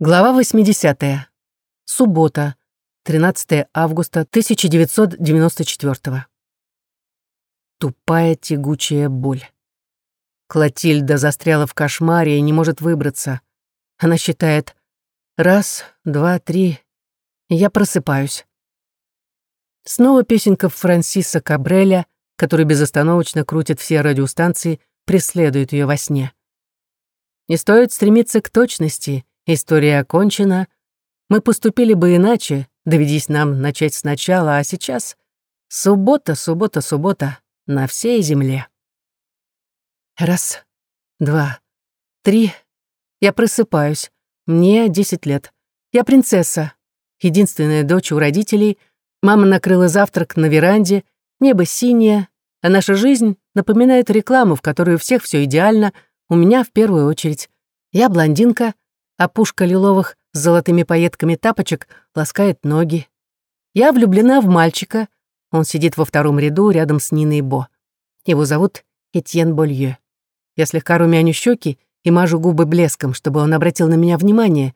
Глава 80. Суббота, 13 августа 1994. Тупая тягучая боль. Клотильда застряла в кошмаре и не может выбраться. Она считает «раз, два, три, я просыпаюсь». Снова песенка Франсиса Кабреля, который безостановочно крутит все радиостанции, преследует ее во сне. Не стоит стремиться к точности — История окончена. Мы поступили бы иначе, доведись нам начать сначала, а сейчас суббота, суббота, суббота на всей земле. Раз, два, три. Я просыпаюсь. Мне десять лет. Я принцесса. Единственная дочь у родителей. Мама накрыла завтрак на веранде. Небо синее. А наша жизнь напоминает рекламу, в которой у всех все идеально. У меня в первую очередь. Я блондинка, а пушка лиловых с золотыми пайетками тапочек ласкает ноги. Я влюблена в мальчика. Он сидит во втором ряду рядом с Ниной Бо. Его зовут Этьен Болье. Я слегка румяню щеки и мажу губы блеском, чтобы он обратил на меня внимание.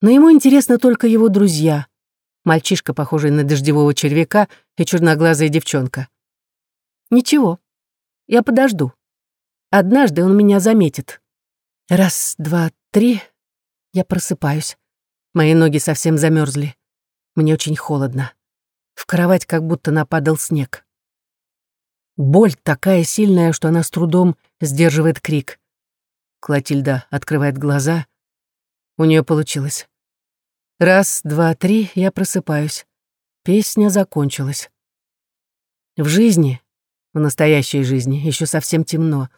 Но ему интересно только его друзья. Мальчишка, похожий на дождевого червяка, и черноглазая девчонка. Ничего, я подожду. Однажды он меня заметит. Раз, два, три, я просыпаюсь. Мои ноги совсем замерзли. Мне очень холодно. В кровать как будто нападал снег. Боль такая сильная, что она с трудом сдерживает крик. Клотильда открывает глаза. У нее получилось. Раз, два, три, я просыпаюсь. Песня закончилась. В жизни, в настоящей жизни, еще совсем темно.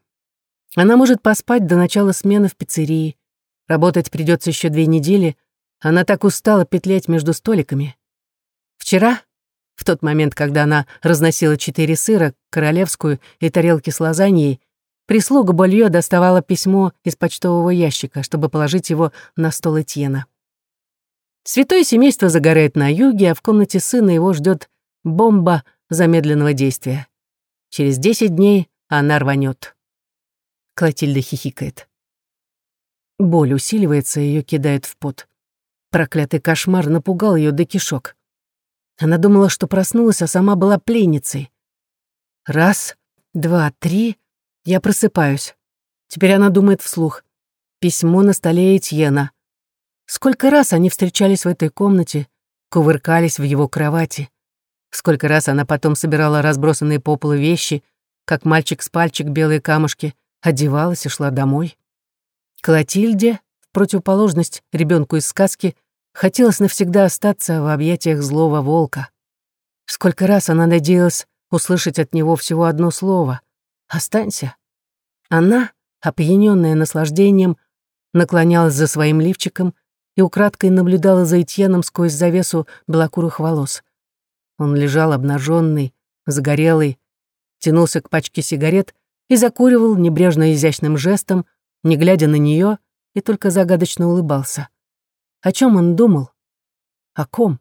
Она может поспать до начала смены в пиццерии, Работать придется еще две недели. Она так устала петлять между столиками. Вчера, в тот момент, когда она разносила четыре сыра, королевскую и тарелки с лазаньей, прислуга Болье доставала письмо из почтового ящика, чтобы положить его на стол Этьена. Святое семейство загорает на юге, а в комнате сына его ждет бомба замедленного действия. Через десять дней она рванет. Клотильда хихикает. Боль усиливается, ее кидает в пот. Проклятый кошмар напугал ее до кишок. Она думала, что проснулась, а сама была пленницей. Раз, два, три, я просыпаюсь. Теперь она думает вслух. Письмо на столе Этьена. Сколько раз они встречались в этой комнате, кувыркались в его кровати. Сколько раз она потом собирала разбросанные по полу вещи, как мальчик с пальчик белые камушки, одевалась и шла домой. Клотильде, в противоположность ребенку из сказки, хотелось навсегда остаться в объятиях злого волка. Сколько раз она надеялась услышать от него всего одно слово «Останься». Она, опьянённая наслаждением, наклонялась за своим лифчиком и украдкой наблюдала за Этьеном сквозь завесу белокурых волос. Он лежал обнаженный, загорелый, тянулся к пачке сигарет и закуривал небрежно изящным жестом, не глядя на нее, и только загадочно улыбался. О чем он думал? О ком?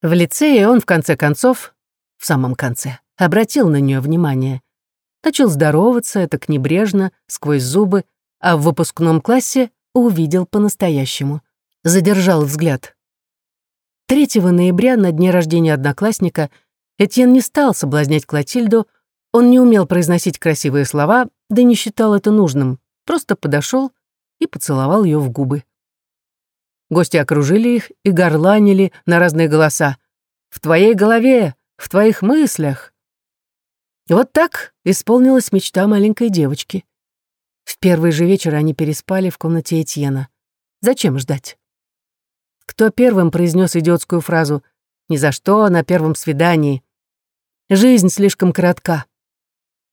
В лицее он, в конце концов, в самом конце, обратил на нее внимание. Начал здороваться, так небрежно, сквозь зубы, а в выпускном классе увидел по-настоящему. Задержал взгляд. 3 ноября, на дне рождения одноклассника, Этьен не стал соблазнять Клотильду, он не умел произносить красивые слова, да не считал это нужным просто подошел и поцеловал ее в губы. Гости окружили их и горланили на разные голоса. «В твоей голове! В твоих мыслях!» И вот так исполнилась мечта маленькой девочки. В первый же вечер они переспали в комнате Этьена. Зачем ждать? Кто первым произнес идиотскую фразу «Ни за что на первом свидании»? Жизнь слишком коротка.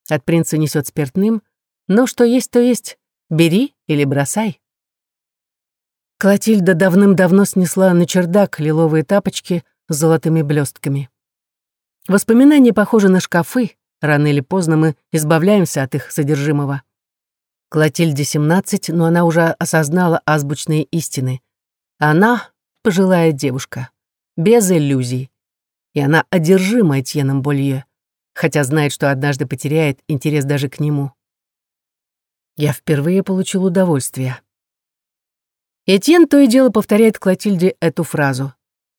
От принца несет спиртным, но что есть, то есть. Бери или бросай. Клотильда давным-давно снесла на чердак лиловые тапочки с золотыми блестками. Воспоминания похожи на шкафы, рано или поздно мы избавляемся от их содержимого. Клотильде 17, но она уже осознала азбучные истины. Она — пожилая девушка, без иллюзий. И она одержима Этьеном Болье, хотя знает, что однажды потеряет интерес даже к нему я впервые получил удовольствие. Этьен то и дело повторяет Клотильде эту фразу.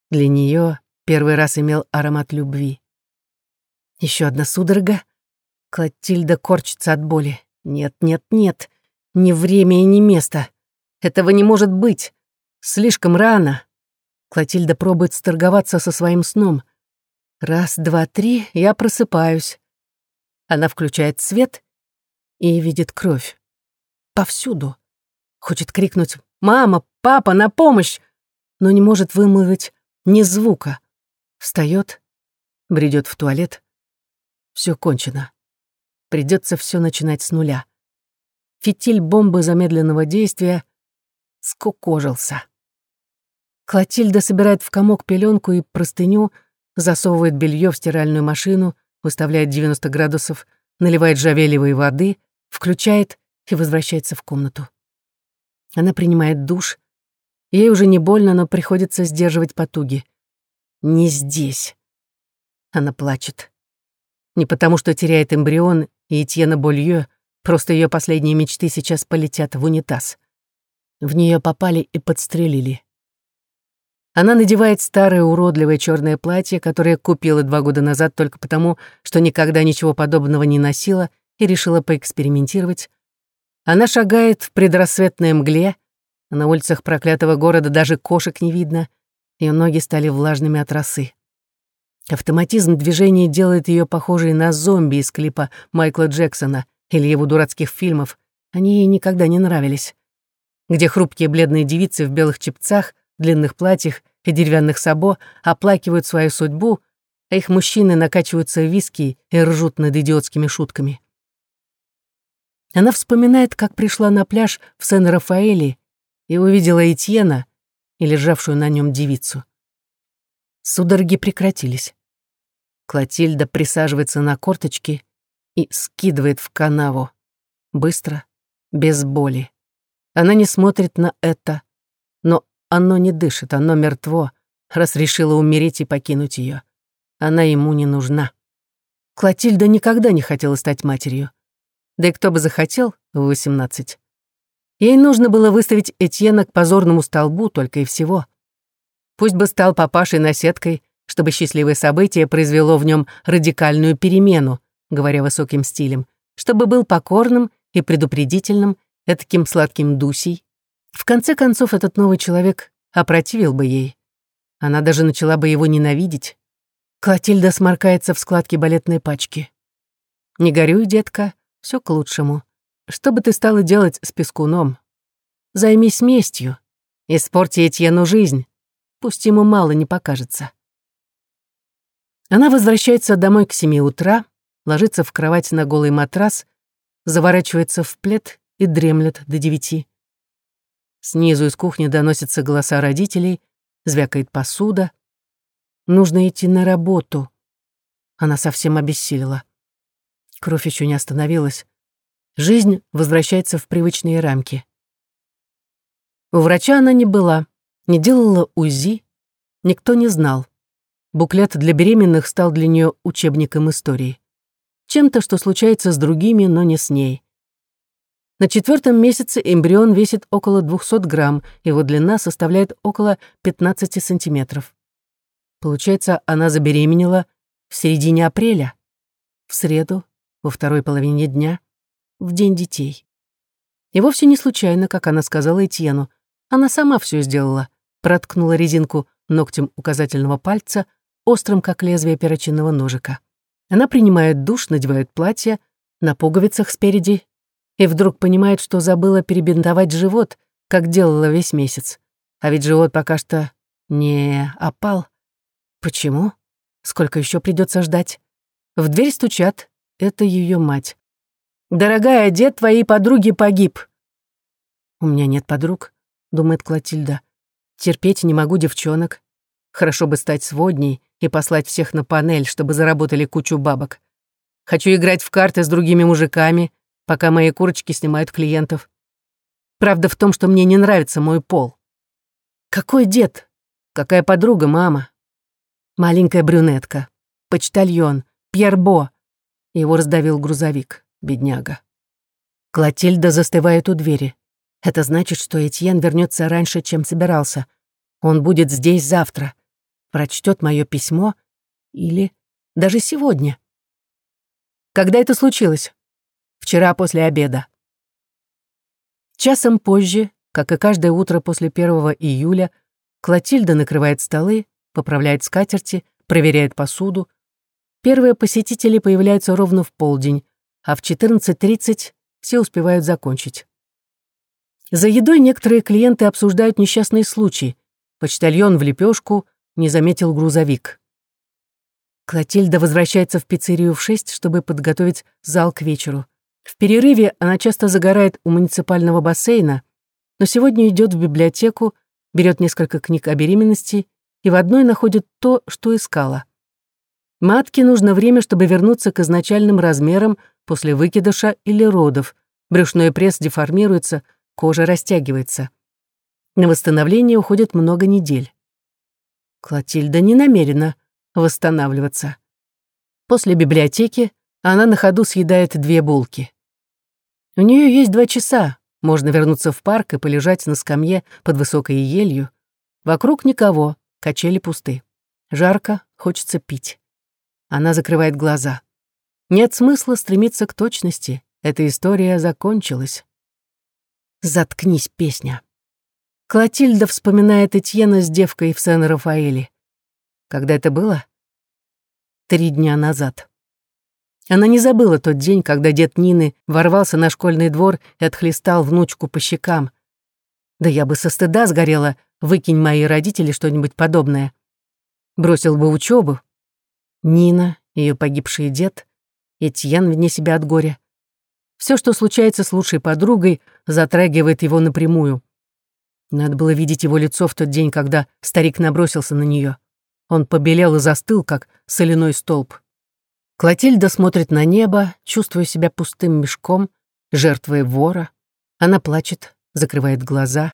Для нее первый раз имел аромат любви. Еще одна судорога. Клотильда корчится от боли. Нет, нет, нет. Ни время и ни место. Этого не может быть. Слишком рано. Клотильда пробует сторговаться со своим сном. Раз, два, три, я просыпаюсь. Она включает свет и видит кровь. Повсюду. Хочет крикнуть «Мама! Папа! На помощь!» но не может вымолвить ни звука. Встает, бредет в туалет. Все кончено. Придется все начинать с нуля. Фитиль бомбы замедленного действия скукожился. Клотильда собирает в комок пеленку и простыню, засовывает белье в стиральную машину, выставляет 90 градусов, наливает жавелевой воды, включает и возвращается в комнату. Она принимает душ. Ей уже не больно, но приходится сдерживать потуги. Не здесь. Она плачет. Не потому, что теряет эмбрион и Этьена Болье, просто ее последние мечты сейчас полетят в унитаз. В нее попали и подстрелили. Она надевает старое уродливое черное платье, которое купила два года назад только потому, что никогда ничего подобного не носила и решила поэкспериментировать. Она шагает в предрассветной мгле, на улицах проклятого города даже кошек не видно, ее ноги стали влажными от росы. Автоматизм движения делает ее похожей на зомби из клипа Майкла Джексона или его дурацких фильмов. Они ей никогда не нравились. Где хрупкие бледные девицы в белых чепцах длинных платьях и деревянных сабо оплакивают свою судьбу, а их мужчины накачиваются виски и ржут над идиотскими шутками. Она вспоминает, как пришла на пляж в Сен-Рафаэле и увидела Этьена и лежавшую на нем девицу. Судороги прекратились. Клотильда присаживается на корточки и скидывает в канаву. Быстро, без боли. Она не смотрит на это, но оно не дышит, оно мертво, раз решила умереть и покинуть ее. Она ему не нужна. Клотильда никогда не хотела стать матерью. Да и кто бы захотел в 18. Ей нужно было выставить Этьена к позорному столбу только и всего. Пусть бы стал папашей-наседкой, чтобы счастливое событие произвело в нем радикальную перемену, говоря высоким стилем, чтобы был покорным и предупредительным, таким сладким дусей, в конце концов, этот новый человек опротивил бы ей. Она даже начала бы его ненавидеть. Клотильда сморкается в складке балетной пачки. «Не горюй, детка, все к лучшему. Что бы ты стала делать с пескуном? Займись местью. Испорти Этьену жизнь. Пусть ему мало не покажется». Она возвращается домой к семи утра, ложится в кровать на голый матрас, заворачивается в плед и дремлет до девяти. Снизу из кухни доносятся голоса родителей, звякает посуда. Нужно идти на работу. Она совсем обессилила. Кровь еще не остановилась. Жизнь возвращается в привычные рамки. У врача она не была, не делала УЗИ, никто не знал. Буклет для беременных стал для нее учебником истории. Чем-то, что случается с другими, но не с ней. На четвертом месяце эмбрион весит около 200 грамм, его длина составляет около 15 сантиметров. Получается, она забеременела в середине апреля, в среду, во второй половине дня, в день детей. И вовсе не случайно, как она сказала Этьену. Она сама все сделала, проткнула резинку ногтем указательного пальца, острым, как лезвие перочинного ножика. Она принимает душ, надевает платье, на пуговицах спереди и вдруг понимает, что забыла перебинтовать живот, как делала весь месяц. А ведь живот пока что не опал. Почему? Сколько еще придется ждать? В дверь стучат. Это ее мать. «Дорогая, дед твоей подруги погиб». «У меня нет подруг», — думает Клотильда. «Терпеть не могу девчонок. Хорошо бы стать сводней и послать всех на панель, чтобы заработали кучу бабок. Хочу играть в карты с другими мужиками, пока мои курочки снимают клиентов. Правда в том, что мне не нравится мой пол. Какой дед? Какая подруга, мама? Маленькая брюнетка. Почтальон. Пьербо. Его раздавил грузовик, бедняга. Клотильда застывает у двери. Это значит, что Этьен вернется раньше, чем собирался. Он будет здесь завтра, прочтет мое письмо или даже сегодня. Когда это случилось? Вчера после обеда. Часом позже, как и каждое утро после 1 июля, Клотильда накрывает столы, поправляет скатерти, проверяет посуду. Первые посетители появляются ровно в полдень, а в 14.30 все успевают закончить. За едой некоторые клиенты обсуждают несчастные случаи. Почтальон в лепешку не заметил грузовик. Клотильда возвращается в пиццерию в шесть, чтобы подготовить зал к вечеру. В перерыве она часто загорает у муниципального бассейна, но сегодня идет в библиотеку, берет несколько книг о беременности и в одной находит то, что искала. Матке нужно время, чтобы вернуться к изначальным размерам после выкидыша или родов. Брюшной пресс деформируется, кожа растягивается. На восстановление уходит много недель. Клотильда не намерена восстанавливаться. После библиотеки она на ходу съедает две булки. У нее есть два часа, можно вернуться в парк и полежать на скамье под высокой елью. Вокруг никого, качели пусты. Жарко, хочется пить. Она закрывает глаза. Нет смысла стремиться к точности. Эта история закончилась. Заткнись, песня. Клотильда вспоминает Этьена с девкой в Сен-Рафаэле. Когда это было? Три дня назад. Она не забыла тот день, когда дед Нины ворвался на школьный двор и отхлестал внучку по щекам. Да я бы со стыда сгорела, выкинь мои родители что-нибудь подобное. Бросил бы учебу. Нина, ее погибший дед, Этьен вне себя от горя. Все, что случается с лучшей подругой, затрагивает его напрямую. Надо было видеть его лицо в тот день, когда старик набросился на нее. Он побелел и застыл, как соляной столб. Клотильда смотрит на небо, чувствуя себя пустым мешком, жертвой вора. Она плачет, закрывает глаза,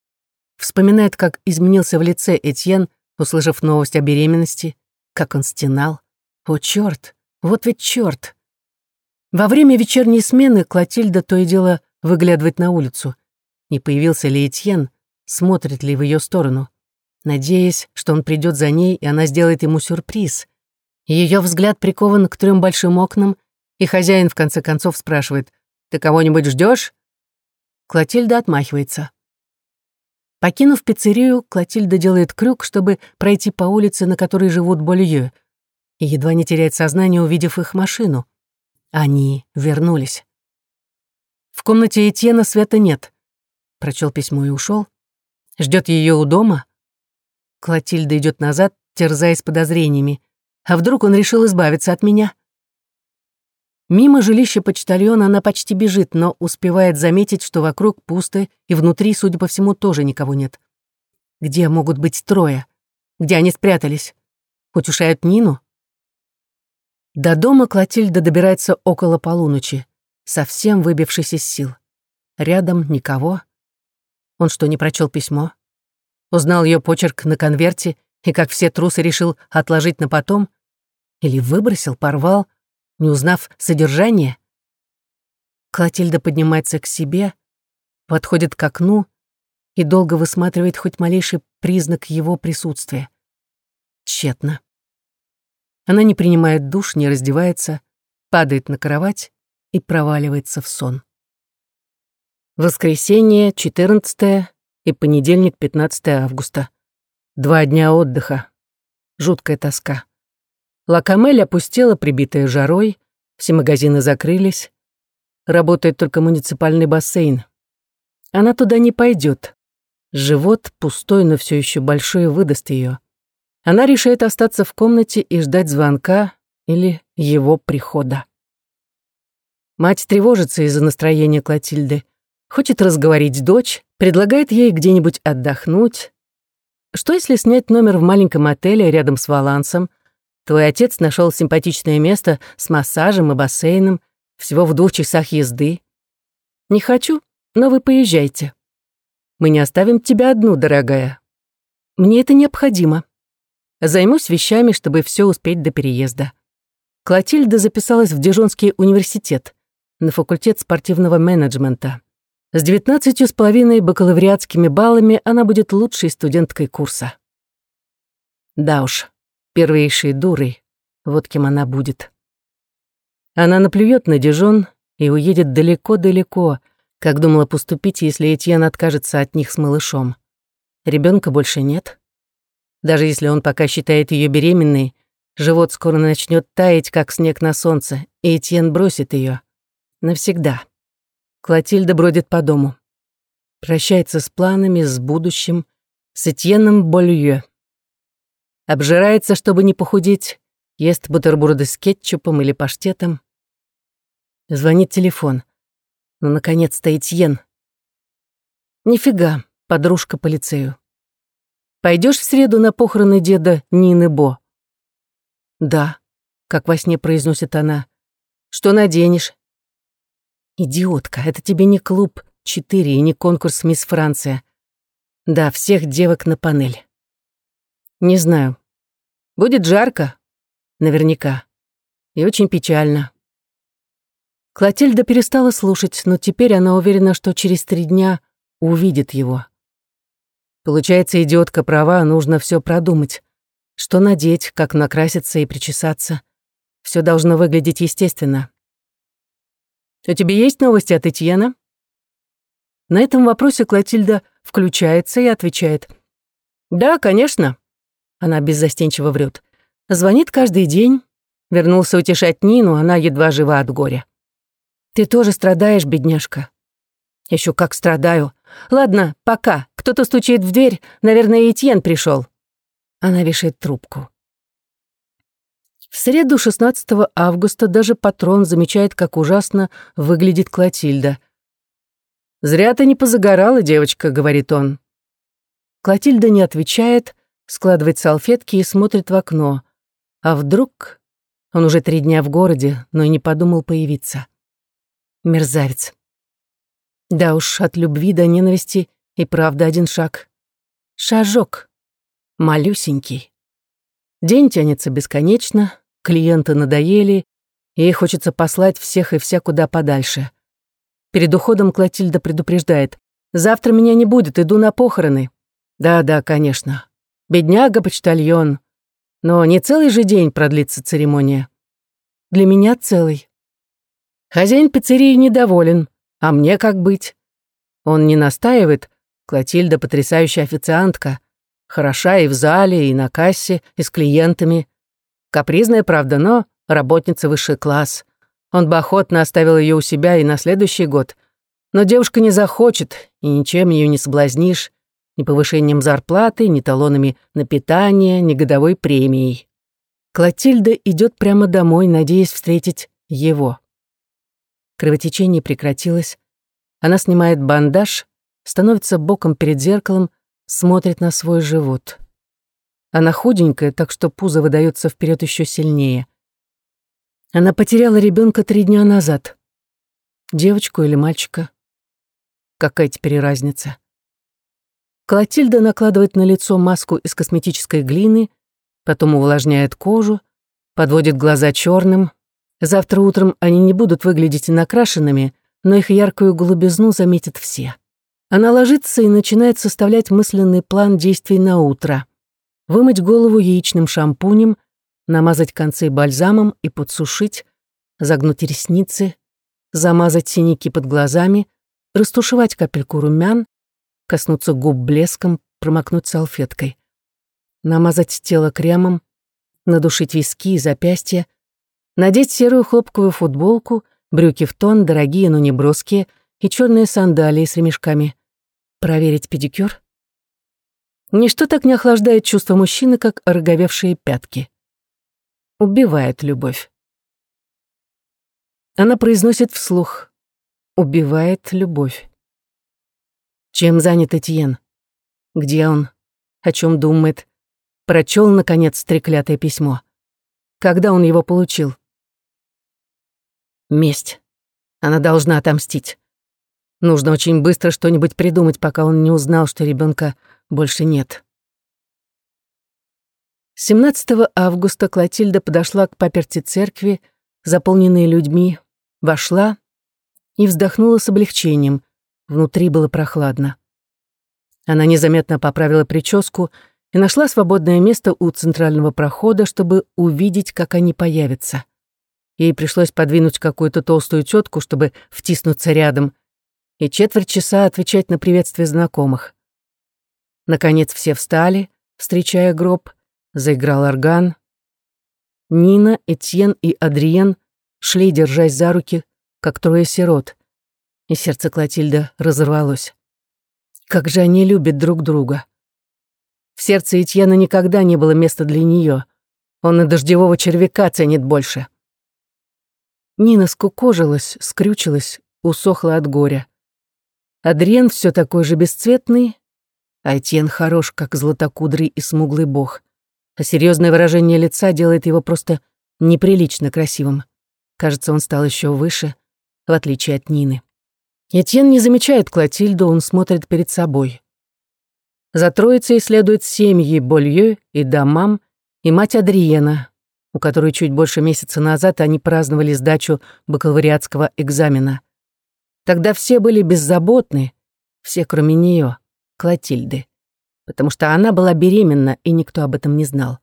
вспоминает, как изменился в лице Этьен, услышав новость о беременности, как он стенал. О, черт! Вот ведь черт! Во время вечерней смены Клотильда то и дело выглядывает на улицу. Не появился ли Этьен, смотрит ли в ее сторону, надеясь, что он придет за ней, и она сделает ему сюрприз — ее взгляд прикован к трем большим окнам, и хозяин в конце концов спрашивает, «Ты кого-нибудь ждешь? Клотильда отмахивается. Покинув пиццерию, Клотильда делает крюк, чтобы пройти по улице, на которой живут Болье, и едва не теряет сознание, увидев их машину. Они вернулись. В комнате Этьена света нет. Прочел письмо и ушел. Ждет ее у дома. Клотильда идет назад, терзаясь подозрениями. А вдруг он решил избавиться от меня? Мимо жилища почтальона она почти бежит, но успевает заметить, что вокруг пусто, и внутри, судя по всему, тоже никого нет. Где могут быть трое? Где они спрятались? Утешают Нину? До дома Клотильда добирается около полуночи, совсем выбившись из сил. Рядом никого. Он что, не прочел письмо? Узнал ее почерк на конверте и, как все трусы, решил отложить на потом? Или выбросил, порвал, не узнав содержание? Клотильда поднимается к себе, подходит к окну и долго высматривает хоть малейший признак его присутствия. Тщетно. Она не принимает душ, не раздевается, падает на кровать и проваливается в сон. Воскресенье, 14 и понедельник, 15 августа. Два дня отдыха. Жуткая тоска. Лакамель опустела, прибитая жарой, все магазины закрылись. Работает только муниципальный бассейн. Она туда не пойдет. Живот пустой, но все еще большой, выдаст ее. Она решает остаться в комнате и ждать звонка или его прихода. Мать тревожится из-за настроения Клотильды. Хочет разговорить дочь, предлагает ей где-нибудь отдохнуть. Что если снять номер в маленьком отеле рядом с Валансом, Твой отец нашел симпатичное место с массажем и бассейном, всего в двух часах езды. Не хочу, но вы поезжайте. Мы не оставим тебя одну, дорогая. Мне это необходимо. Займусь вещами, чтобы все успеть до переезда. Клотильда записалась в Дижонский университет на факультет спортивного менеджмента. С девятнадцатью с половиной бакалавриатскими баллами она будет лучшей студенткой курса. Да уж, первейшей дурой, вот кем она будет. Она наплюет на Дижон и уедет далеко-далеко, как думала поступить, если Этьен откажется от них с малышом. Ребенка больше нет. Даже если он пока считает ее беременной, живот скоро начнет таять, как снег на солнце, и Этьен бросит ее Навсегда. Клотильда бродит по дому. Прощается с планами, с будущим, с Этьеном Болье. Обжирается, чтобы не похудеть, ест бутерброды с кетчупом или паштетом. Звонит телефон. Ну, наконец-то Этьен. Нифига, подружка по лицею. Пойдешь в среду на похороны деда Нины Бо? Да, как во сне произносит она. Что наденешь? Идиотка, это тебе не клуб 4 и не конкурс Мисс Франция. Да, всех девок на панель. Не знаю. Будет жарко? Наверняка. И очень печально. Клотильда перестала слушать, но теперь она уверена, что через три дня увидит его. Получается, идиотка права, нужно все продумать. Что надеть, как накраситься и причесаться. Все должно выглядеть естественно. «У тебя есть новости от Этьена?» На этом вопросе Клотильда включается и отвечает. «Да, конечно». Она беззастенчиво врет. Звонит каждый день. Вернулся утешать Нину, она едва жива от горя. Ты тоже страдаешь, бедняжка. Еще как страдаю. Ладно, пока. Кто-то стучит в дверь. Наверное, Этьен пришел. Она вешает трубку. В среду 16 августа даже патрон замечает, как ужасно выглядит Клотильда. «Зря ты не позагорала, девочка», — говорит он. Клотильда не отвечает, складывает салфетки и смотрит в окно. А вдруг... Он уже три дня в городе, но и не подумал появиться. Мерзавец. Да уж, от любви до ненависти и правда один шаг. Шажок. Малюсенький. День тянется бесконечно, клиенты надоели, ей хочется послать всех и вся куда подальше. Перед уходом Клотильда предупреждает. «Завтра меня не будет, иду на похороны». «Да-да, конечно. Бедняга-почтальон. Но не целый же день продлится церемония. Для меня целый. Хозяин пиццерии недоволен. А мне как быть? Он не настаивает. Клотильда потрясающая официантка. Хороша и в зале, и на кассе, и с клиентами. Капризная, правда, но работница высший класс. Он бы охотно оставил ее у себя и на следующий год. Но девушка не захочет, и ничем ее не соблазнишь. Ни повышением зарплаты, ни талонами на питание, ни годовой премией. Клотильда идет прямо домой, надеясь встретить его. Кровотечение прекратилось. Она снимает бандаж, становится боком перед зеркалом, смотрит на свой живот. Она худенькая, так что пузо выдается вперед еще сильнее. Она потеряла ребенка три дня назад. Девочку или мальчика? Какая теперь разница? Клотильда накладывает на лицо маску из косметической глины, потом увлажняет кожу, подводит глаза черным, Завтра утром они не будут выглядеть накрашенными, но их яркую голубизну заметят все. Она ложится и начинает составлять мысленный план действий на утро. Вымыть голову яичным шампунем, намазать концы бальзамом и подсушить, загнуть ресницы, замазать синяки под глазами, растушевать капельку румян, коснуться губ блеском, промокнуть салфеткой. Намазать тело кремом, надушить виски и запястья, надеть серую хлопковую футболку, брюки в тон, дорогие, но не броские, и черные сандалии с ремешками. Проверить педикюр? Ничто так не охлаждает чувство мужчины, как ороговевшие пятки. Убивает любовь. Она произносит вслух. Убивает любовь. Чем занят Этьен? Где он? О чем думает? Прочел, наконец, треклятое письмо. Когда он его получил? Месть. Она должна отомстить. Нужно очень быстро что-нибудь придумать, пока он не узнал, что ребенка больше нет. 17 августа Клотильда подошла к паперти церкви, заполненной людьми, вошла и вздохнула с облегчением. внутри было прохладно. Она незаметно поправила прическу и нашла свободное место у центрального прохода, чтобы увидеть, как они появятся. Ей пришлось подвинуть какую-то толстую тетку, чтобы втиснуться рядом, и четверть часа отвечать на приветствие знакомых. Наконец все встали, встречая гроб, заиграл орган. Нина, Этьен и Адриен шли, держась за руки, как трое сирот, и сердце Клотильда разорвалось. Как же они любят друг друга. В сердце Этьена никогда не было места для нее. Он и дождевого червяка ценит больше. Нина скукожилась, скрючилась, усохла от горя. Адриен все такой же бесцветный, а Этьен хорош, как златокудрый и смуглый бог. А серьезное выражение лица делает его просто неприлично красивым. Кажется, он стал еще выше, в отличие от Нины. Этьен не замечает Клотильду, он смотрит перед собой. За троицей следуют семьи Болье и Дамам и мать Адриена, у которой чуть больше месяца назад они праздновали сдачу бакалавриатского экзамена. Тогда все были беззаботны, все кроме нее, Клотильды, потому что она была беременна, и никто об этом не знал.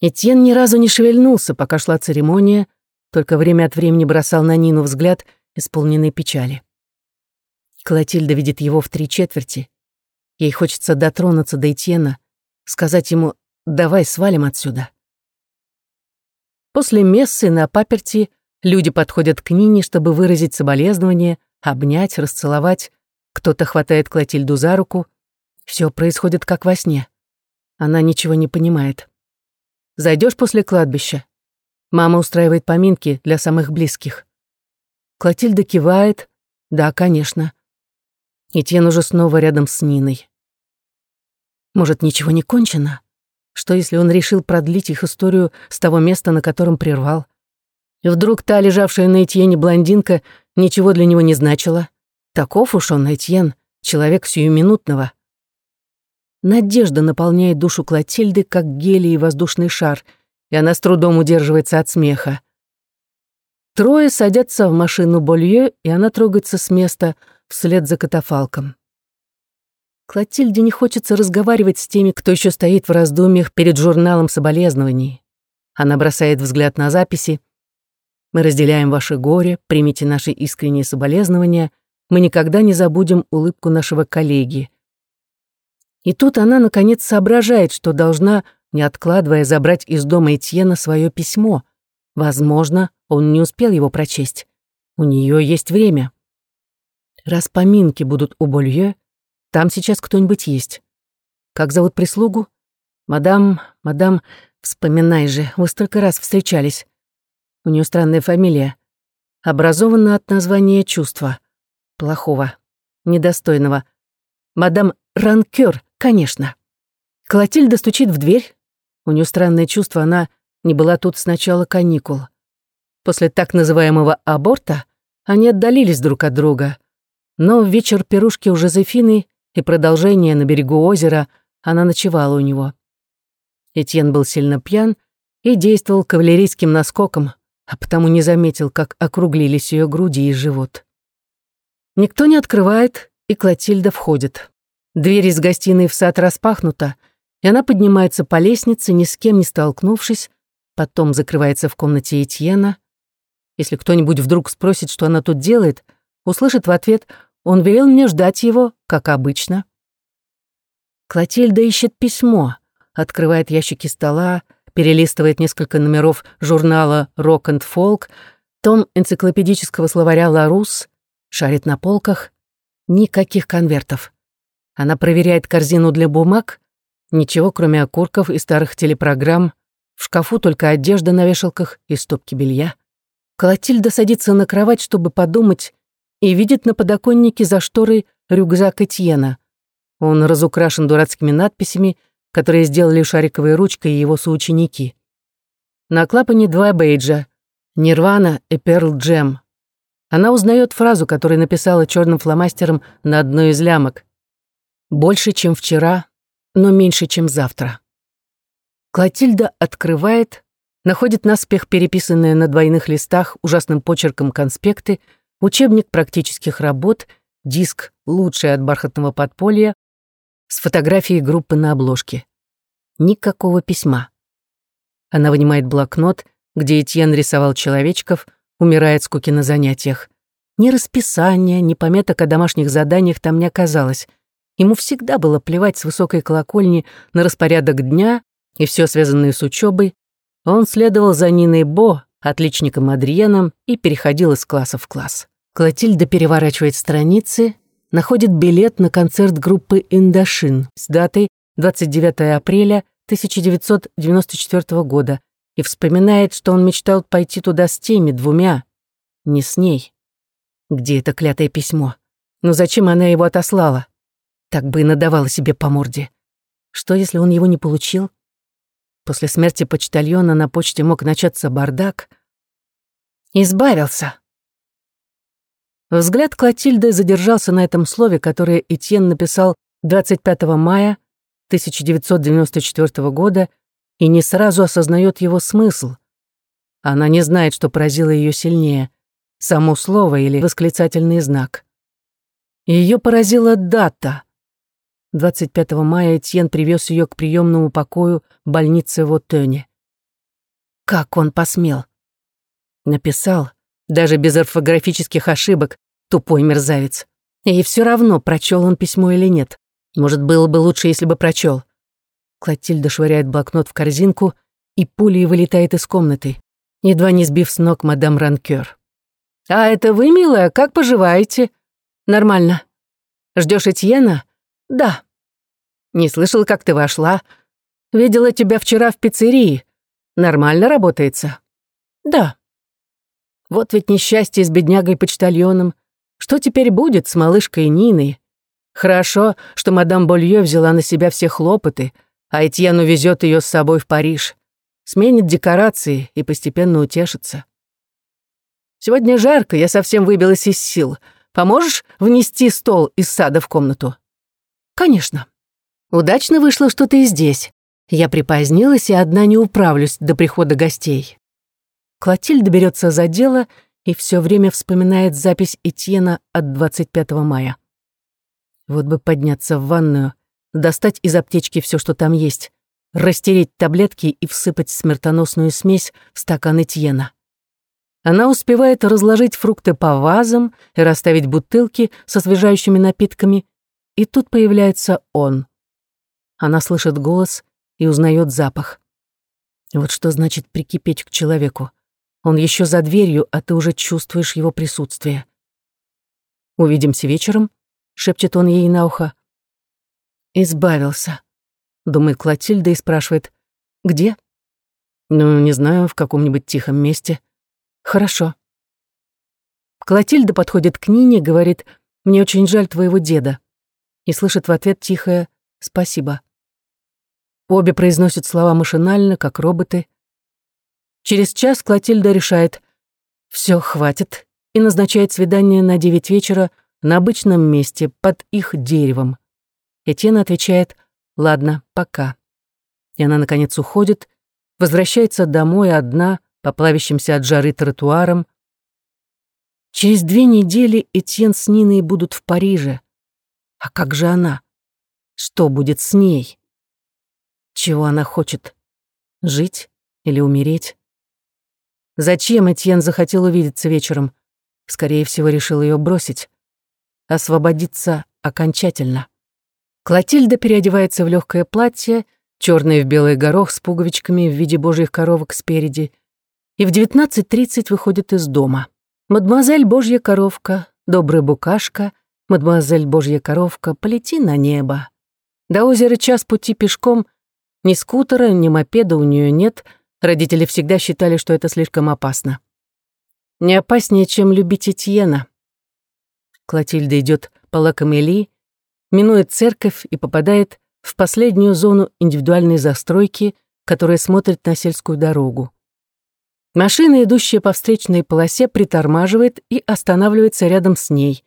Этьен ни разу не шевельнулся, пока шла церемония, только время от времени бросал на Нину взгляд, исполненный печали. Клотильда видит его в три четверти. Ей хочется дотронуться до Этьена, сказать ему «давай свалим отсюда». После мессы на паперти люди подходят к Нине, чтобы выразить соболезнование, обнять, расцеловать. Кто-то хватает Клотильду за руку. Все происходит как во сне. Она ничего не понимает. Зайдешь после кладбища. Мама устраивает поминки для самых близких. Клотильда кивает. Да, конечно. И Тен уже снова рядом с Ниной. Может, ничего не кончено? Что, если он решил продлить их историю с того места, на котором прервал? И вдруг та, лежавшая на Этьене блондинка, ничего для него не значила? Таков уж он, Этьен, человек сиюминутного. Надежда наполняет душу Клотильды, как гелий воздушный шар, и она с трудом удерживается от смеха. Трое садятся в машину Болье, и она трогается с места вслед за катафалком. Клотильде не хочется разговаривать с теми, кто еще стоит в раздумьях перед журналом соболезнований. Она бросает взгляд на записи. «Мы разделяем ваше горе, примите наши искренние соболезнования. Мы никогда не забудем улыбку нашего коллеги». И тут она, наконец, соображает, что должна, не откладывая, забрать из дома Этьена свое письмо. Возможно, он не успел его прочесть. У нее есть время. Раз поминки будут у Болье, там сейчас кто-нибудь есть. Как зовут прислугу? Мадам, мадам, вспоминай же, вы столько раз встречались. У нее странная фамилия. Образована от названия чувства. Плохого, недостойного. Мадам Ранкер, конечно. Клотильда стучит в дверь. У нее странное чувство, она не была тут с начала каникул. После так называемого аборта они отдалились друг от друга. Но в вечер пирушки у Жозефины и продолжение на берегу озера она ночевала у него. Этьен был сильно пьян и действовал кавалерийским наскоком, а потому не заметил, как округлились ее груди и живот. Никто не открывает, и Клотильда входит. Дверь из гостиной в сад распахнута, и она поднимается по лестнице, ни с кем не столкнувшись, потом закрывается в комнате Этьена. Если кто-нибудь вдруг спросит, что она тут делает, услышит в ответ он велел мне ждать его, как обычно. Клотильда ищет письмо, открывает ящики стола, перелистывает несколько номеров журнала «Рок энд Фолк», том энциклопедического словаря «Ларус», шарит на полках. Никаких конвертов. Она проверяет корзину для бумаг. Ничего, кроме окурков и старых телепрограмм. В шкафу только одежда на вешалках и стопки белья. Клотильда садится на кровать, чтобы подумать, и видит на подоконнике за шторой рюкзак Этьена. Он разукрашен дурацкими надписями, которые сделали шариковой ручкой его соученики. На клапане два бейджа «Нирвана» и «Перл Джем». Она узнает фразу, которую написала черным фломастером на одной из лямок. «Больше, чем вчера, но меньше, чем завтра». Клотильда открывает, находит наспех переписанные на двойных листах ужасным почерком конспекты, учебник практических работ, диск «Лучшее от бархатного подполья» с фотографией группы на обложке. Никакого письма. Она вынимает блокнот, где Этьен рисовал человечков, умирает скуки на занятиях. Ни расписания, ни пометок о домашних заданиях там не оказалось. Ему всегда было плевать с высокой колокольни на распорядок дня и все связанное с учебой. Он следовал за Ниной Бо, отличником Адриеном, и переходил из класса в класс. Клотильда переворачивает страницы, находит билет на концерт группы «Индашин» с датой 29 апреля 1994 года и вспоминает, что он мечтал пойти туда с теми двумя, не с ней. Где это клятое письмо? Ну зачем она его отослала? Так бы и надавала себе по морде. Что, если он его не получил? После смерти почтальона на почте мог начаться бардак. Избавился. Взгляд Клотильды задержался на этом слове, которое Этьен написал 25 мая 1994 года и не сразу осознает его смысл. Она не знает, что поразило ее сильнее — само слово или восклицательный знак. Ее поразила дата. 25 мая Этьен привез ее к приемному покою больницы в Отене. Как он посмел? Написал, даже без орфографических ошибок, тупой мерзавец. И все равно, прочел он письмо или нет. Может, было бы лучше, если бы прочел. Клотильда швыряет блокнот в корзинку, и пулей вылетает из комнаты, едва не сбив с ног мадам Ранкер. «А это вы, милая, как поживаете?» «Нормально. Ждешь Этьена?» «Да». «Не слышал, как ты вошла. Видела тебя вчера в пиццерии. Нормально работается?» «Да». «Вот ведь несчастье с беднягой-почтальоном. Что теперь будет с малышкой Ниной? Хорошо, что мадам Болье взяла на себя все хлопоты, а Этьен увезет ее с собой в Париж, сменит декорации и постепенно утешится. Сегодня жарко, я совсем выбилась из сил. Поможешь внести стол из сада в комнату? Конечно. Удачно вышло, что ты здесь. Я припозднилась и одна не управлюсь до прихода гостей. Клотильда берется за дело и все время вспоминает запись Этьена от 25 мая. Вот бы подняться в ванную, достать из аптечки все, что там есть, растереть таблетки и всыпать смертоносную смесь в стакан Этьена. Она успевает разложить фрукты по вазам и расставить бутылки со освежающими напитками, и тут появляется он. Она слышит голос и узнает запах. Вот что значит прикипеть к человеку. Он еще за дверью, а ты уже чувствуешь его присутствие. Увидимся вечером, шепчет он ей на ухо. «Избавился», — думает Клотильда и спрашивает, «Где?» «Ну, не знаю, в каком-нибудь тихом месте». «Хорошо». Клотильда подходит к Нине, говорит, «Мне очень жаль твоего деда», и слышит в ответ тихое «Спасибо». Обе произносят слова машинально, как роботы. Через час Клотильда решает «Все, хватит», и назначает свидание на девять вечера на обычном месте, под их деревом. Этьен отвечает «Ладно, пока». И она, наконец, уходит, возвращается домой одна, по плавящимся от жары тротуарам. Через две недели Этьен с Ниной будут в Париже. А как же она? Что будет с ней? Чего она хочет? Жить или умереть? Зачем Этьен захотел увидеться вечером? Скорее всего, решил ее бросить освободиться окончательно. Клотильда переодевается в легкое платье, черное в белый горох с пуговичками в виде божьих коровок спереди, и в 19.30 выходит из дома. «Мадемуазель Божья коровка, добрая букашка, мадемуазель Божья коровка, полети на небо». До озера час пути пешком, ни скутера, ни мопеда у нее нет, родители всегда считали, что это слишком опасно. Не опаснее, чем любить Этьена. Клотильда идет по Лакамели, минует церковь и попадает в последнюю зону индивидуальной застройки, которая смотрит на сельскую дорогу. Машина, идущая по встречной полосе, притормаживает и останавливается рядом с ней.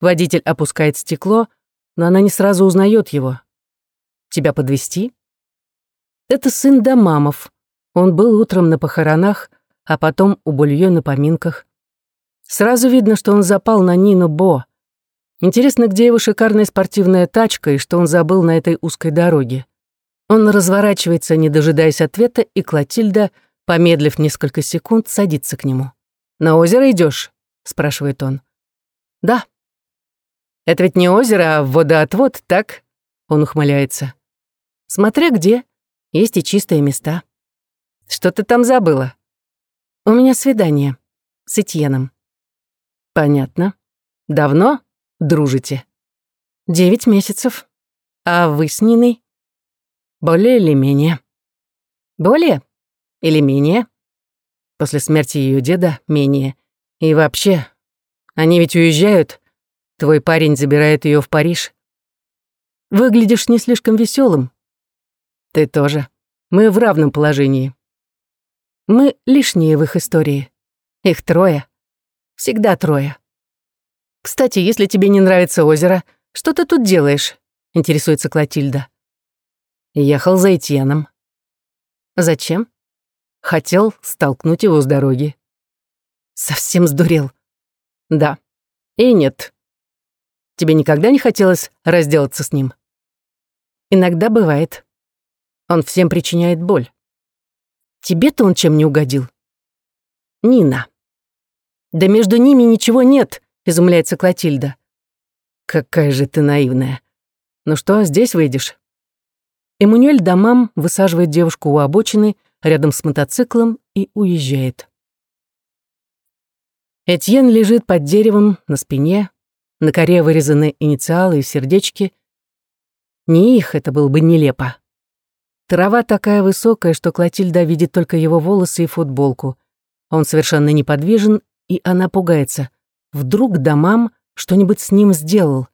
Водитель опускает стекло, но она не сразу узнает его. «Тебя подвести? Это сын Дамамов. Он был утром на похоронах, а потом у Булье на поминках. Сразу видно, что он запал на Нину Бо. Интересно, где его шикарная спортивная тачка и что он забыл на этой узкой дороге. Он разворачивается, не дожидаясь ответа, и Клотильда, помедлив несколько секунд, садится к нему. «На озеро идешь? спрашивает он. «Да». «Это ведь не озеро, а водоотвод, так?» Он ухмыляется. «Смотря где. Есть и чистые места». «Что ты там забыла?» «У меня свидание с Этьеном». «Понятно. Давно дружите?» «Девять месяцев. А вы с Ниной?» «Более или менее». «Более или менее?» После смерти ее деда менее. И вообще, они ведь уезжают. Твой парень забирает ее в Париж. Выглядишь не слишком веселым. Ты тоже. Мы в равном положении. Мы лишние в их истории. Их трое. Всегда трое. Кстати, если тебе не нравится озеро, что ты тут делаешь? Интересуется Клотильда. Ехал за Этьеном. Зачем? Хотел столкнуть его с дороги. Совсем сдурел. Да. И нет. Тебе никогда не хотелось разделаться с ним? Иногда бывает. Он всем причиняет боль. Тебе-то он чем не угодил? Нина. Да между ними ничего нет, изумляется Клотильда. Какая же ты наивная. Ну что, здесь выйдешь? Эммануэль Дамам высаживает девушку у обочины рядом с мотоциклом и уезжает. Этьен лежит под деревом на спине, на коре вырезаны инициалы и сердечки. Не их это было бы нелепо. Трава такая высокая, что Клотильда видит только его волосы и футболку. Он совершенно неподвижен, и она пугается. Вдруг домам что-нибудь с ним сделал.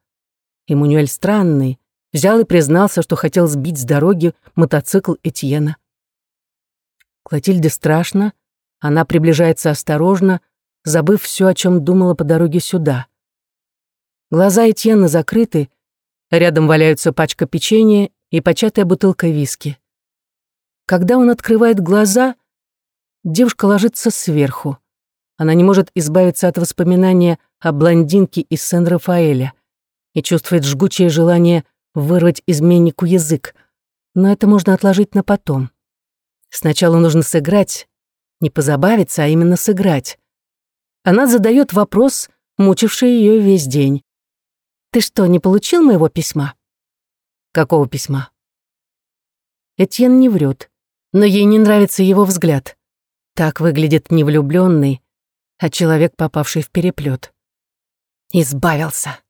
Эммануэль странный, взял и признался, что хотел сбить с дороги мотоцикл Этьена. Клотильде страшно, она приближается осторожно, забыв все, о чем думала по дороге сюда. Глаза Этьена закрыты, рядом валяются пачка печенья и початая бутылка виски. Когда он открывает глаза, девушка ложится сверху. Она не может избавиться от воспоминания о блондинке из Сен-Рафаэля и чувствует жгучее желание вырвать изменнику язык, но это можно отложить на потом. Сначала нужно сыграть, не позабавиться, а именно сыграть. Она задает вопрос, мучивший ее весь день. «Ты что, не получил моего письма?» «Какого письма?» Этьен не врет, но ей не нравится его взгляд. Так выглядит не влюбленный, а человек, попавший в переплет. Избавился.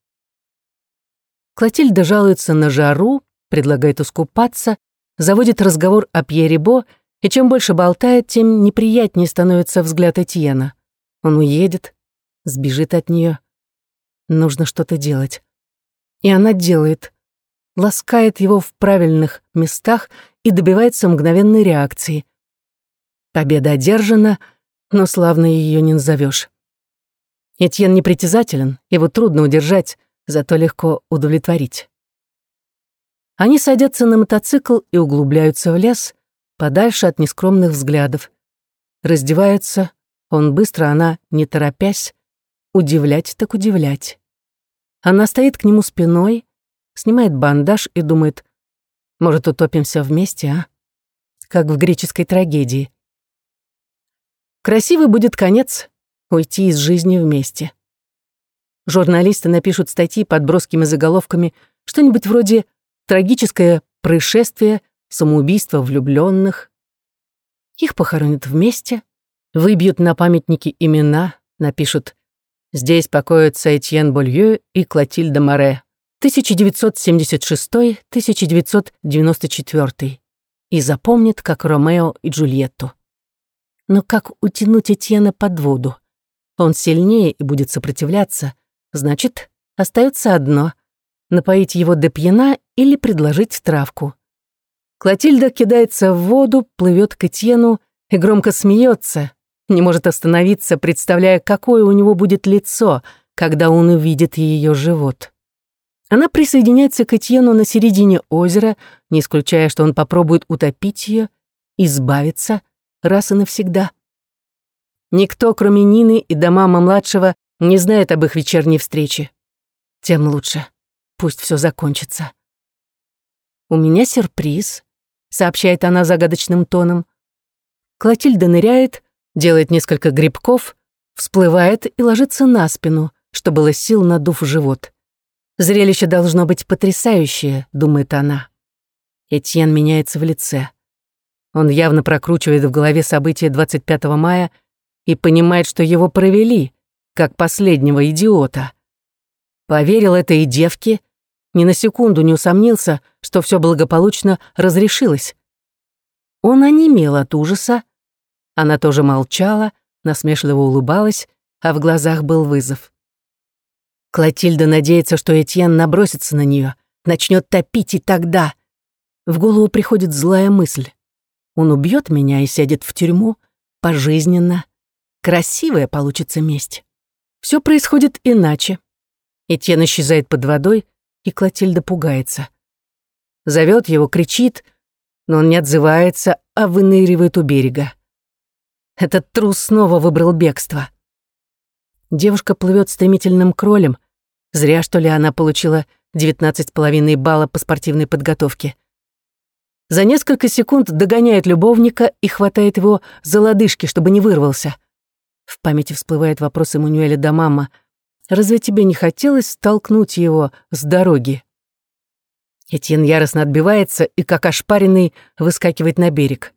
Клотильда жалуется на жару, предлагает искупаться, заводит разговор о Пьере Бо и чем больше болтает, тем неприятнее становится взгляд Этьена. Он уедет, сбежит от нее. Нужно что-то делать. И она делает. Ласкает его в правильных местах и добивается мгновенной реакции. Победа одержана, но славно ее не назовешь. Этьен непритязателен, его трудно удержать, зато легко удовлетворить. Они садятся на мотоцикл и углубляются в лес, подальше от нескромных взглядов. Раздевается, он быстро, она, не торопясь, удивлять так удивлять. Она стоит к нему спиной, снимает бандаж и думает, может, утопимся вместе, а? Как в греческой трагедии. Красивый будет конец уйти из жизни вместе. Журналисты напишут статьи под броскими заголовками что-нибудь вроде «Трагическое происшествие самоубийство влюбленных. Их похоронят вместе, выбьют на памятники имена, напишут «Здесь покоятся Этьен Болье и Клотильда Море, 1976-1994» и запомнят, как Ромео и Джульетту. Но как утянуть Этьена под воду? Он сильнее и будет сопротивляться, значит, остается одно — напоить его до пьяна или предложить травку. Клотильда кидается в воду, плывет к Этьену и громко смеется, не может остановиться, представляя, какое у него будет лицо, когда он увидит ее живот. Она присоединяется к Этьену на середине озера, не исключая, что он попробует утопить ее, избавиться раз и навсегда. Никто, кроме Нины и до мамы младшего, не знает об их вечерней встрече. Тем лучше. Пусть все закончится. «У меня сюрприз», — сообщает она загадочным тоном. Клотильда ныряет, делает несколько грибков, всплывает и ложится на спину, что было сил, надув живот. Зрелище должно быть потрясающее, думает она. Этьен меняется в лице. Он явно прокручивает в голове события 25 мая и понимает, что его провели, как последнего идиота. Поверил этой девке, ни на секунду не усомнился, что все благополучно разрешилось. Он онемел от ужаса, она тоже молчала, насмешливо улыбалась, а в глазах был вызов. Клотильда надеется, что Этьен набросится на нее, начнет топить и тогда. В голову приходит злая мысль. Он убьет меня и сядет в тюрьму, пожизненно. Красивая получится месть. Все происходит иначе. Этьен исчезает под водой, и Клотильда пугается. Зовет его, кричит, но он не отзывается, а выныривает у берега. Этот трус снова выбрал бегство. Девушка плывет стремительным кролем. Зря, что ли, она получила 19,5 балла по спортивной подготовке. За несколько секунд догоняет любовника и хватает его за лодыжки, чтобы не вырвался. В памяти всплывает вопрос Эммануэля до мама. «Разве тебе не хотелось столкнуть его с дороги?» Этьен яростно отбивается и, как ошпаренный, выскакивает на берег.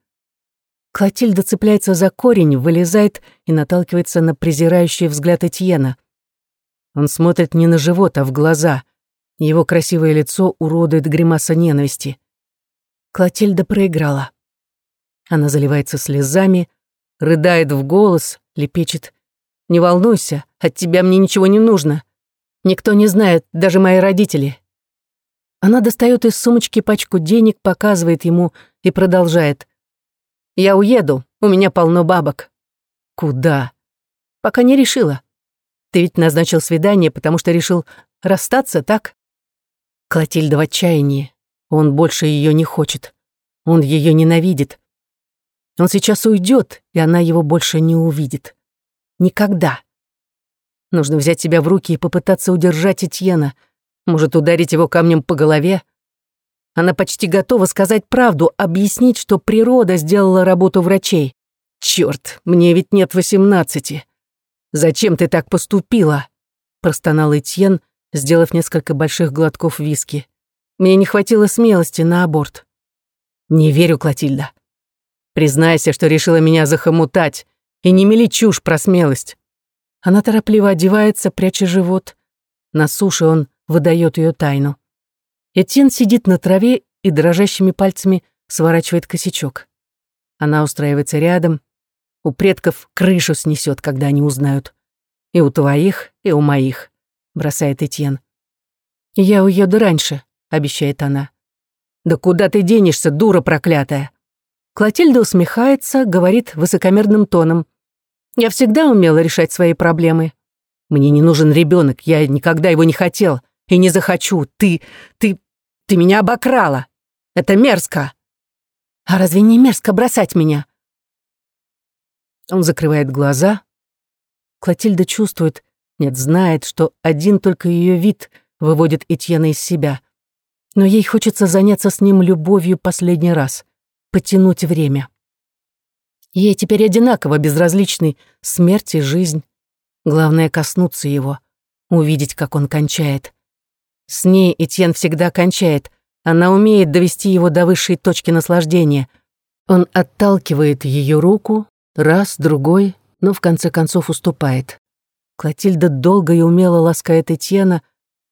Клотильда цепляется за корень, вылезает и наталкивается на презирающий взгляд Этьена. Он смотрит не на живот, а в глаза. Его красивое лицо уродует гримаса ненависти. Клотильда проиграла. Она заливается слезами, рыдает в голос, лепечет. «Не волнуйся, от тебя мне ничего не нужно. Никто не знает, даже мои родители». Она достает из сумочки пачку денег, показывает ему и продолжает. «Я уеду, у меня полно бабок». «Куда?» «Пока не решила. Ты ведь назначил свидание, потому что решил расстаться, так?» Клотильда в отчаянии. Он больше ее не хочет. Он ее ненавидит. Он сейчас уйдет, и она его больше не увидит. Никогда. Нужно взять себя в руки и попытаться удержать Этьена. Может, ударить его камнем по голове? Она почти готова сказать правду, объяснить, что природа сделала работу врачей. Черт, мне ведь нет восемнадцати. Зачем ты так поступила? Простонал Этьен, сделав несколько больших глотков виски. Мне не хватило смелости на аборт. Не верю, Клотильда. Признайся, что решила меня захомутать, и не мели чушь про смелость. Она торопливо одевается, пряча живот. На суше он выдает ее тайну. Этьен сидит на траве и дрожащими пальцами сворачивает косячок. Она устраивается рядом. У предков крышу снесет, когда они узнают. И у твоих, и у моих, бросает Этьен. Я уеду раньше, обещает она. Да куда ты денешься, дура проклятая? Клотильда усмехается, говорит высокомерным тоном. «Я всегда умела решать свои проблемы. Мне не нужен ребенок, я никогда его не хотел и не захочу. Ты, ты, ты меня обокрала. Это мерзко». «А разве не мерзко бросать меня?» Он закрывает глаза. Клотильда чувствует, нет, знает, что один только ее вид выводит Этьена из себя. Но ей хочется заняться с ним любовью последний раз потянуть время. Ей теперь одинаково безразличны смерть и жизнь. Главное — коснуться его, увидеть, как он кончает. С ней Этьен всегда кончает. Она умеет довести его до высшей точки наслаждения. Он отталкивает ее руку, раз, другой, но в конце концов уступает. Клотильда долго и умело ласкает Этьена,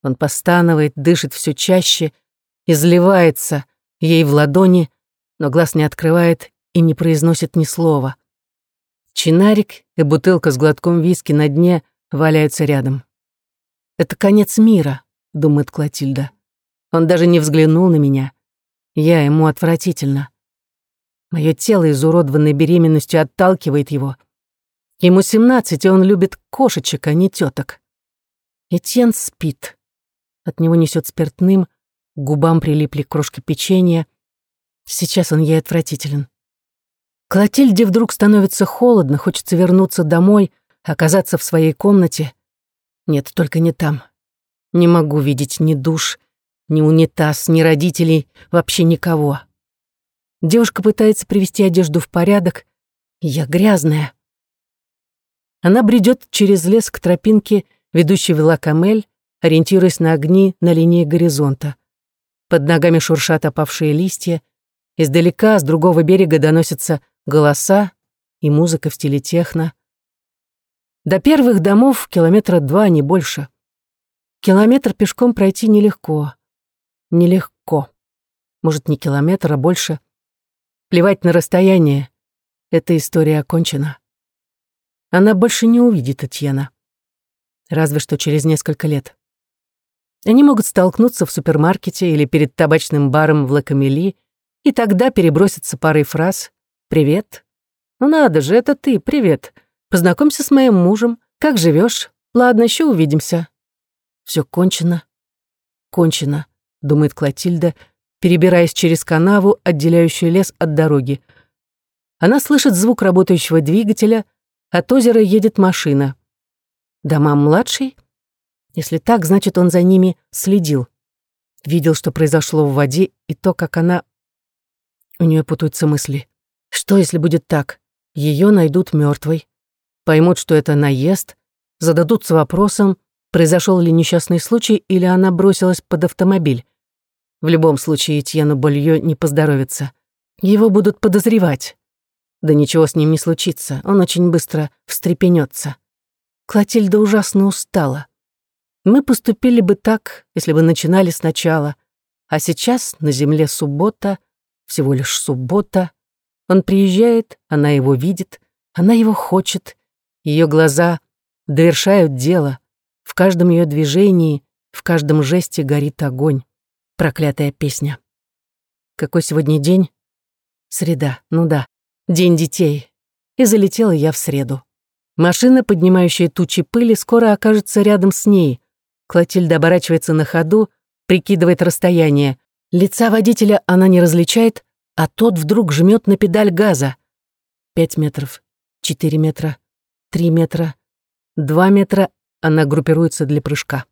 он постанывает, дышит все чаще, изливается ей в ладони, но глаз не открывает и не произносит ни слова. Чинарик и бутылка с глотком виски на дне валяются рядом. «Это конец мира», — думает Клотильда. Он даже не взглянул на меня. Я ему отвратительно. Мое тело, изуродованное беременностью, отталкивает его. Ему семнадцать, и он любит кошечек, а не теток. Этьен спит. От него несет спиртным, к губам прилипли крошки печенья, Сейчас он ей отвратителен. Клотильде вдруг становится холодно, хочется вернуться домой, оказаться в своей комнате. Нет, только не там. Не могу видеть ни душ, ни унитаз, ни родителей, вообще никого. Девушка пытается привести одежду в порядок. Я грязная. Она бредет через лес к тропинке, ведущей в Лакамель, ориентируясь на огни на линии горизонта. Под ногами шуршат опавшие листья. Издалека, с другого берега доносятся голоса и музыка в стиле техно. До первых домов километра два, не больше. Километр пешком пройти нелегко. Нелегко. Может, не километр, а больше. Плевать на расстояние. Эта история окончена. Она больше не увидит Татьяна. Разве что через несколько лет. Они могут столкнуться в супермаркете или перед табачным баром в Лакамели, и тогда переброситься парой фраз «Привет». «Ну надо же, это ты, привет. Познакомься с моим мужем. Как живешь? Ладно, еще увидимся». Все кончено. Кончено, думает Клотильда, перебираясь через канаву, отделяющую лес от дороги. Она слышит звук работающего двигателя, от озера едет машина. Дома младший? Если так, значит, он за ними следил. Видел, что произошло в воде, и то, как она... У нее путаются мысли. Что, если будет так? Ее найдут мертвой, поймут, что это наезд, зададутся вопросом, произошел ли несчастный случай или она бросилась под автомобиль. В любом случае Этьену Болье не поздоровится. Его будут подозревать. Да ничего с ним не случится, он очень быстро встрепенется. Клотильда ужасно устала. Мы поступили бы так, если бы начинали сначала. А сейчас на земле суббота, всего лишь суббота. Он приезжает, она его видит, она его хочет. Ее глаза довершают дело. В каждом ее движении, в каждом жесте горит огонь. Проклятая песня. Какой сегодня день? Среда, ну да, день детей. И залетела я в среду. Машина, поднимающая тучи пыли, скоро окажется рядом с ней. Клотильда оборачивается на ходу, прикидывает расстояние. Лица водителя она не различает, а тот вдруг жмет на педаль газа. Пять метров, четыре метра, три метра, два метра она группируется для прыжка.